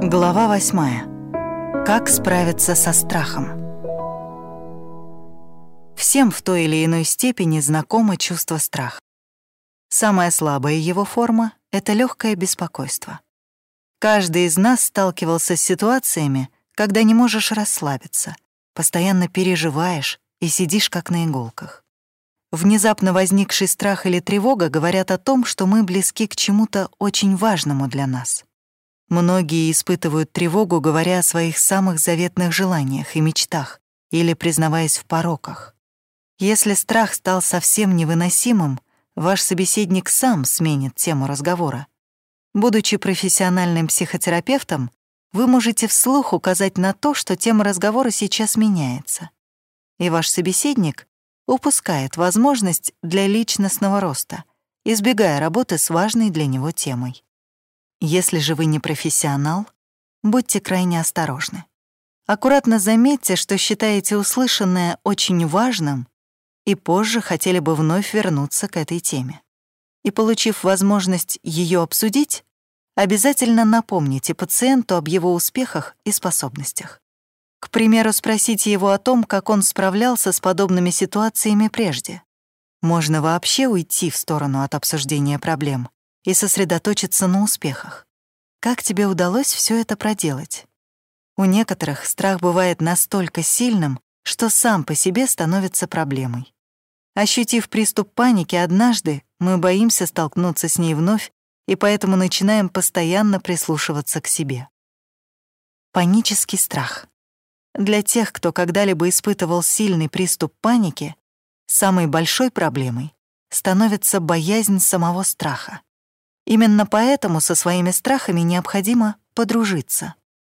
Глава восьмая. Как справиться со страхом? Всем в той или иной степени знакомо чувство страха. Самая слабая его форма — это легкое беспокойство. Каждый из нас сталкивался с ситуациями, когда не можешь расслабиться, постоянно переживаешь и сидишь как на иголках. Внезапно возникший страх или тревога говорят о том, что мы близки к чему-то очень важному для нас. Многие испытывают тревогу, говоря о своих самых заветных желаниях и мечтах или признаваясь в пороках. Если страх стал совсем невыносимым, ваш собеседник сам сменит тему разговора. Будучи профессиональным психотерапевтом, вы можете вслух указать на то, что тема разговора сейчас меняется. И ваш собеседник упускает возможность для личностного роста, избегая работы с важной для него темой. Если же вы не профессионал, будьте крайне осторожны. Аккуратно заметьте, что считаете услышанное очень важным и позже хотели бы вновь вернуться к этой теме. И получив возможность ее обсудить, обязательно напомните пациенту об его успехах и способностях. К примеру, спросите его о том, как он справлялся с подобными ситуациями прежде. Можно вообще уйти в сторону от обсуждения проблем и сосредоточиться на успехах. Как тебе удалось все это проделать? У некоторых страх бывает настолько сильным, что сам по себе становится проблемой. Ощутив приступ паники однажды, мы боимся столкнуться с ней вновь и поэтому начинаем постоянно прислушиваться к себе. Панический страх. Для тех, кто когда-либо испытывал сильный приступ паники, самой большой проблемой становится боязнь самого страха. Именно поэтому со своими страхами необходимо подружиться.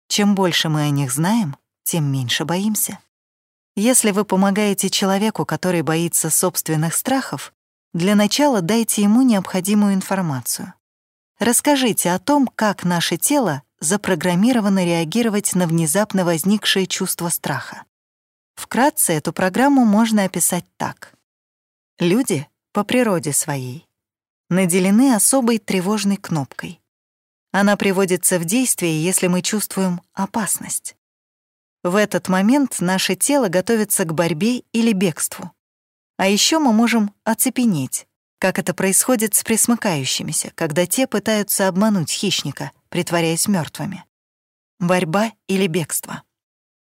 Чем больше мы о них знаем, тем меньше боимся. Если вы помогаете человеку, который боится собственных страхов, для начала дайте ему необходимую информацию. Расскажите о том, как наше тело запрограммировано реагировать на внезапно возникшее чувство страха. Вкратце эту программу можно описать так. Люди по природе своей наделены особой тревожной кнопкой. Она приводится в действие, если мы чувствуем опасность. В этот момент наше тело готовится к борьбе или бегству. А еще мы можем оцепенеть, как это происходит с присмыкающимися, когда те пытаются обмануть хищника, притворяясь мертвыми. Борьба или бегство.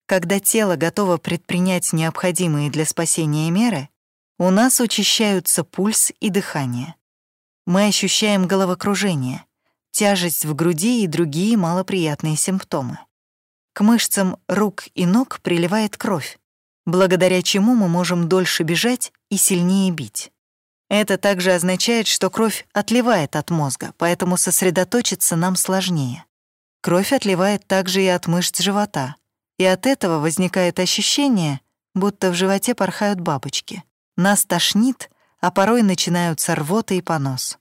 Когда тело готово предпринять необходимые для спасения меры, у нас учащаются пульс и дыхание. Мы ощущаем головокружение, тяжесть в груди и другие малоприятные симптомы. К мышцам рук и ног приливает кровь, благодаря чему мы можем дольше бежать и сильнее бить. Это также означает, что кровь отливает от мозга, поэтому сосредоточиться нам сложнее. Кровь отливает также и от мышц живота, и от этого возникает ощущение, будто в животе порхают бабочки. Нас тошнит, а порой начинаются рвота и понос.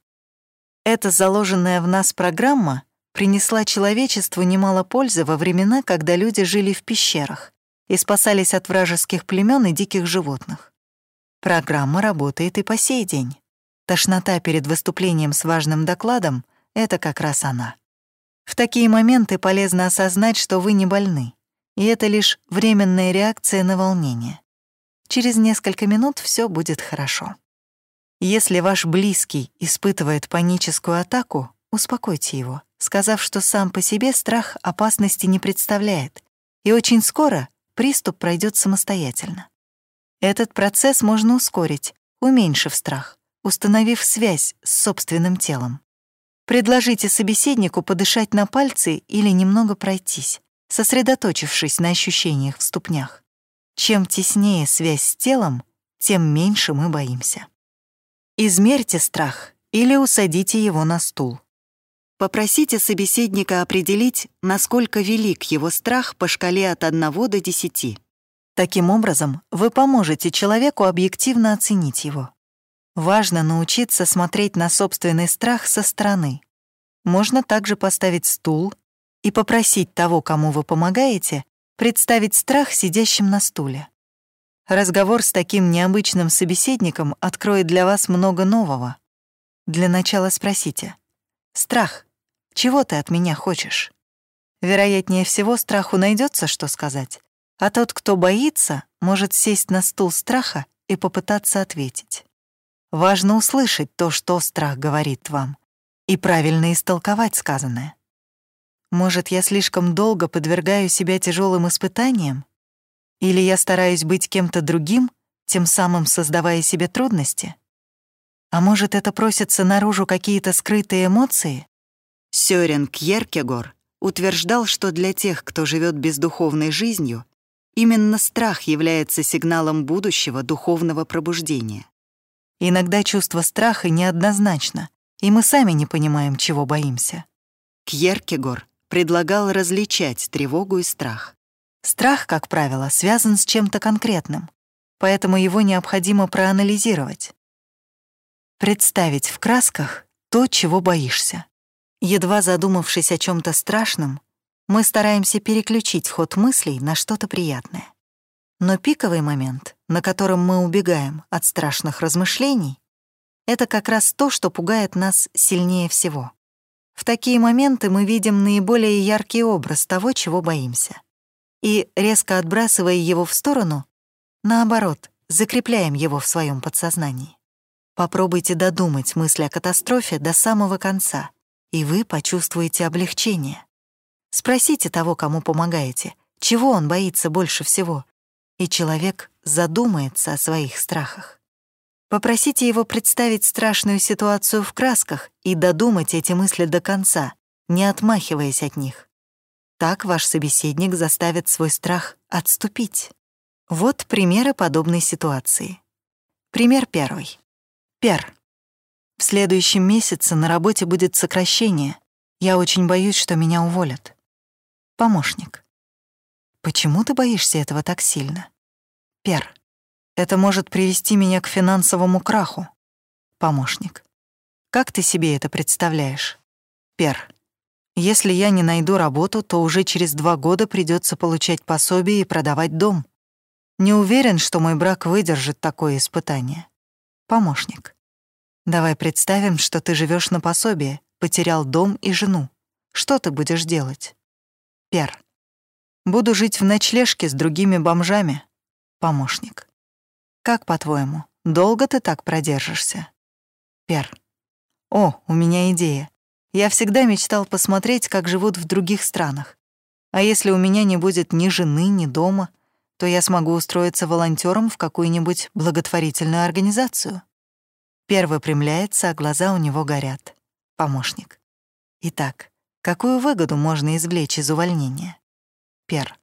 Эта заложенная в нас программа принесла человечеству немало пользы во времена, когда люди жили в пещерах и спасались от вражеских племен и диких животных. Программа работает и по сей день. Тошнота перед выступлением с важным докладом — это как раз она. В такие моменты полезно осознать, что вы не больны, и это лишь временная реакция на волнение. Через несколько минут все будет хорошо. Если ваш близкий испытывает паническую атаку, успокойте его, сказав, что сам по себе страх опасности не представляет, и очень скоро приступ пройдет самостоятельно. Этот процесс можно ускорить, уменьшив страх, установив связь с собственным телом. Предложите собеседнику подышать на пальцы или немного пройтись, сосредоточившись на ощущениях в ступнях. Чем теснее связь с телом, тем меньше мы боимся. Измерьте страх или усадите его на стул. Попросите собеседника определить, насколько велик его страх по шкале от 1 до 10. Таким образом, вы поможете человеку объективно оценить его. Важно научиться смотреть на собственный страх со стороны. Можно также поставить стул и попросить того, кому вы помогаете, представить страх сидящим на стуле. Разговор с таким необычным собеседником откроет для вас много нового. Для начала спросите. «Страх, чего ты от меня хочешь?» Вероятнее всего, страху найдется, что сказать. А тот, кто боится, может сесть на стул страха и попытаться ответить. Важно услышать то, что страх говорит вам, и правильно истолковать сказанное. Может, я слишком долго подвергаю себя тяжелым испытаниям? Или я стараюсь быть кем-то другим, тем самым создавая себе трудности? А может, это просятся наружу какие-то скрытые эмоции? Сёрен Кьеркегор утверждал, что для тех, кто живет бездуховной жизнью, именно страх является сигналом будущего духовного пробуждения. Иногда чувство страха неоднозначно, и мы сами не понимаем, чего боимся. Кьеркегор предлагал различать тревогу и страх. Страх, как правило, связан с чем-то конкретным, поэтому его необходимо проанализировать. Представить в красках то, чего боишься. Едва задумавшись о чем то страшном, мы стараемся переключить ход мыслей на что-то приятное. Но пиковый момент, на котором мы убегаем от страшных размышлений, это как раз то, что пугает нас сильнее всего. В такие моменты мы видим наиболее яркий образ того, чего боимся. И, резко отбрасывая его в сторону, наоборот, закрепляем его в своем подсознании. Попробуйте додумать мысль о катастрофе до самого конца, и вы почувствуете облегчение. Спросите того, кому помогаете, чего он боится больше всего, и человек задумается о своих страхах. Попросите его представить страшную ситуацию в красках и додумать эти мысли до конца, не отмахиваясь от них. Так ваш собеседник заставит свой страх отступить. Вот примеры подобной ситуации. Пример первый. Пер. В следующем месяце на работе будет сокращение. Я очень боюсь, что меня уволят. Помощник. Почему ты боишься этого так сильно? Пер. Это может привести меня к финансовому краху. Помощник. Как ты себе это представляешь? Пер. Если я не найду работу, то уже через два года придется получать пособие и продавать дом. Не уверен, что мой брак выдержит такое испытание. Помощник. Давай представим, что ты живешь на пособие, потерял дом и жену. Что ты будешь делать? Пер. Буду жить в ночлежке с другими бомжами. Помощник. Как, по-твоему, долго ты так продержишься? Пер. О, у меня идея. Я всегда мечтал посмотреть, как живут в других странах. А если у меня не будет ни жены, ни дома, то я смогу устроиться волонтером в какую-нибудь благотворительную организацию. Пер выпрямляется, а глаза у него горят. Помощник. Итак, какую выгоду можно извлечь из увольнения? Пер.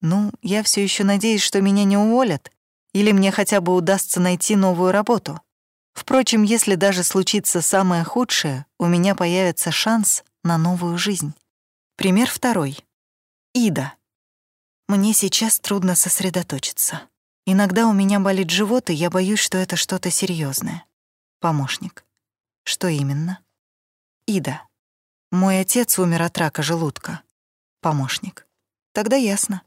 Ну, я все еще надеюсь, что меня не уволят, или мне хотя бы удастся найти новую работу. Впрочем, если даже случится самое худшее, у меня появится шанс на новую жизнь. Пример второй. Ида. Мне сейчас трудно сосредоточиться. Иногда у меня болит живот, и я боюсь, что это что-то серьезное. Помощник. Что именно? Ида. Мой отец умер от рака желудка. Помощник. Тогда ясно.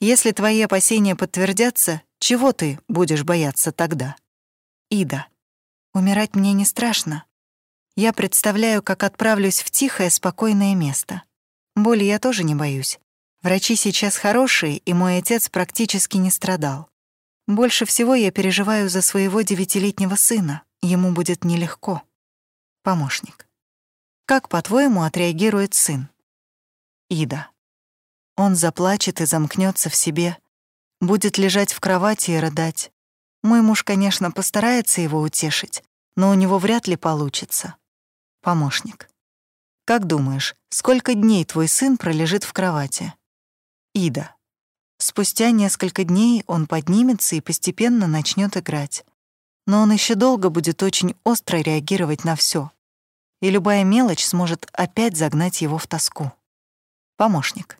Если твои опасения подтвердятся, чего ты будешь бояться тогда? Ида. Умирать мне не страшно. Я представляю, как отправлюсь в тихое, спокойное место. Боли я тоже не боюсь. Врачи сейчас хорошие, и мой отец практически не страдал. Больше всего я переживаю за своего девятилетнего сына. Ему будет нелегко. Помощник. Как, по-твоему, отреагирует сын? Ида. Он заплачет и замкнется в себе, будет лежать в кровати и рыдать. Мой муж, конечно, постарается его утешить, но у него вряд ли получится. Помощник. Как думаешь, сколько дней твой сын пролежит в кровати? Ида. Спустя несколько дней он поднимется и постепенно начнет играть. Но он еще долго будет очень остро реагировать на все, и любая мелочь сможет опять загнать его в тоску. Помощник.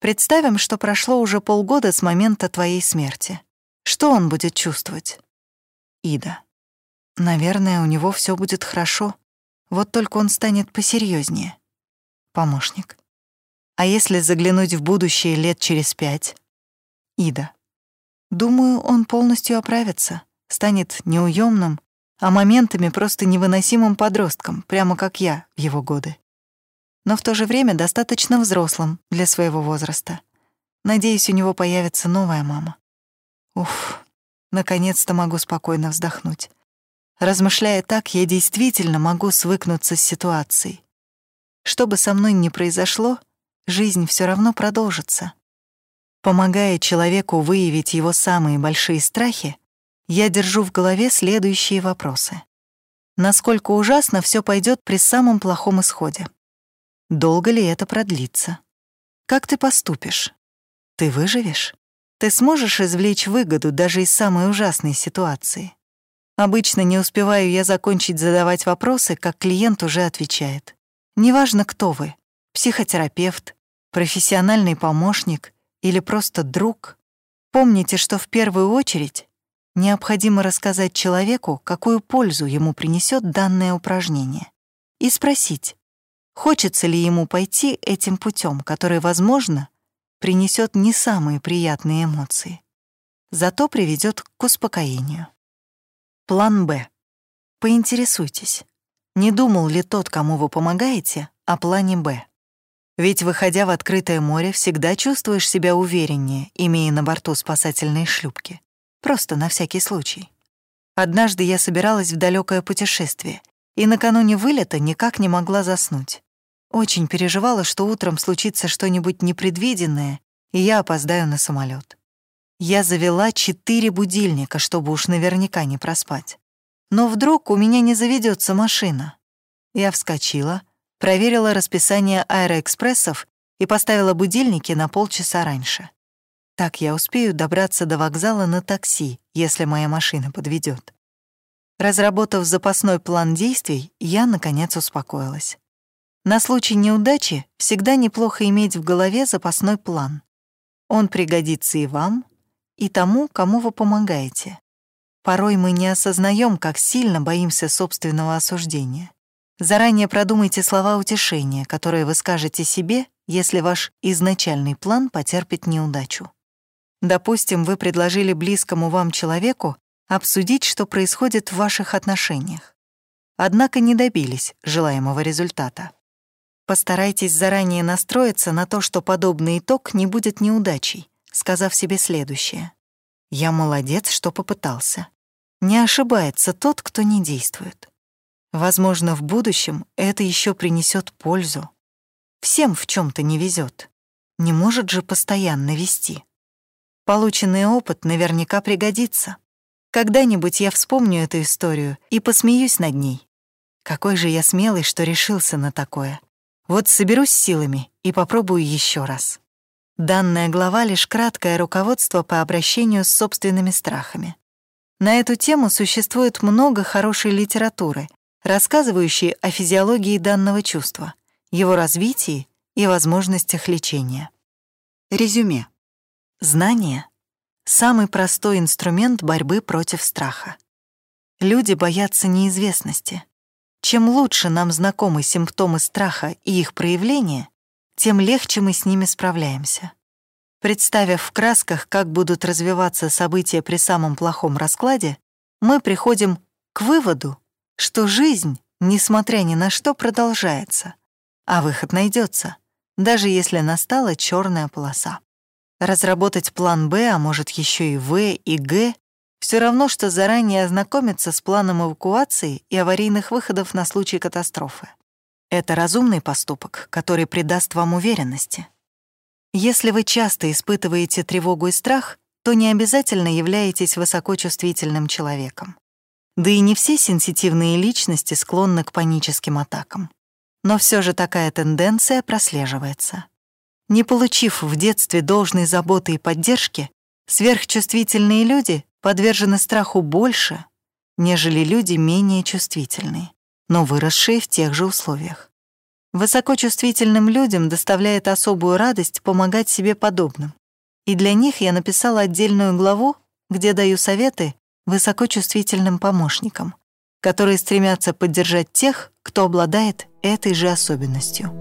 Представим, что прошло уже полгода с момента твоей смерти. Что он будет чувствовать? Ида. Наверное, у него все будет хорошо. Вот только он станет посерьезнее. Помощник. А если заглянуть в будущее лет через пять? Ида. Думаю, он полностью оправится, станет неуемным, а моментами просто невыносимым подростком, прямо как я в его годы. но в то же время достаточно взрослым для своего возраста. Надеюсь, у него появится новая мама. Уф, наконец-то могу спокойно вздохнуть. Размышляя так, я действительно могу свыкнуться с ситуацией. Что бы со мной ни произошло, жизнь все равно продолжится. Помогая человеку выявить его самые большие страхи, я держу в голове следующие вопросы. Насколько ужасно все пойдет при самом плохом исходе? Долго ли это продлится? Как ты поступишь? Ты выживешь? Ты сможешь извлечь выгоду даже из самой ужасной ситуации? Обычно не успеваю я закончить задавать вопросы, как клиент уже отвечает. Неважно, кто вы — психотерапевт, профессиональный помощник или просто друг, помните, что в первую очередь необходимо рассказать человеку, какую пользу ему принесет данное упражнение, и спросить, хочется ли ему пойти этим путем, который, возможно, принесет не самые приятные эмоции, зато приведет к успокоению. План «Б». Поинтересуйтесь, не думал ли тот, кому вы помогаете, о плане «Б». Ведь, выходя в открытое море, всегда чувствуешь себя увереннее, имея на борту спасательные шлюпки. Просто на всякий случай. Однажды я собиралась в далекое путешествие, и накануне вылета никак не могла заснуть. Очень переживала, что утром случится что-нибудь непредвиденное, и я опоздаю на самолет. Я завела четыре будильника, чтобы уж наверняка не проспать. Но вдруг у меня не заведется машина. Я вскочила, проверила расписание аэроэкспрессов и поставила будильники на полчаса раньше. Так я успею добраться до вокзала на такси, если моя машина подведет. Разработав запасной план действий, я, наконец, успокоилась. На случай неудачи всегда неплохо иметь в голове запасной план. Он пригодится и вам, и тому, кому вы помогаете. Порой мы не осознаем, как сильно боимся собственного осуждения. Заранее продумайте слова утешения, которые вы скажете себе, если ваш изначальный план потерпит неудачу. Допустим, вы предложили близкому вам человеку обсудить, что происходит в ваших отношениях. Однако не добились желаемого результата. Постарайтесь заранее настроиться на то, что подобный итог не будет неудачей, сказав себе следующее. «Я молодец, что попытался». Не ошибается тот, кто не действует. Возможно, в будущем это еще принесет пользу. Всем в чем то не везет. Не может же постоянно вести. Полученный опыт наверняка пригодится. Когда-нибудь я вспомню эту историю и посмеюсь над ней. Какой же я смелый, что решился на такое. Вот соберусь силами и попробую еще раз. Данная глава — лишь краткое руководство по обращению с собственными страхами. На эту тему существует много хорошей литературы, рассказывающей о физиологии данного чувства, его развитии и возможностях лечения. Резюме. Знание — самый простой инструмент борьбы против страха. Люди боятся неизвестности. Чем лучше нам знакомы симптомы страха и их проявления, тем легче мы с ними справляемся. Представив в красках, как будут развиваться события при самом плохом раскладе, мы приходим к выводу, что жизнь, несмотря ни на что, продолжается, а выход найдется, даже если настала черная полоса. Разработать план «Б», а может еще и «В» и «Г» — все равно, что заранее ознакомиться с планом эвакуации и аварийных выходов на случай катастрофы. Это разумный поступок, который придаст вам уверенности. Если вы часто испытываете тревогу и страх, то не обязательно являетесь высокочувствительным человеком. Да и не все сенситивные личности склонны к паническим атакам. Но все же такая тенденция прослеживается. Не получив в детстве должной заботы и поддержки, сверхчувствительные люди подвержены страху больше, нежели люди менее чувствительные, но выросшие в тех же условиях. Высокочувствительным людям доставляет особую радость помогать себе подобным. И для них я написала отдельную главу, где даю советы высокочувствительным помощникам, которые стремятся поддержать тех, кто обладает этой же особенностью.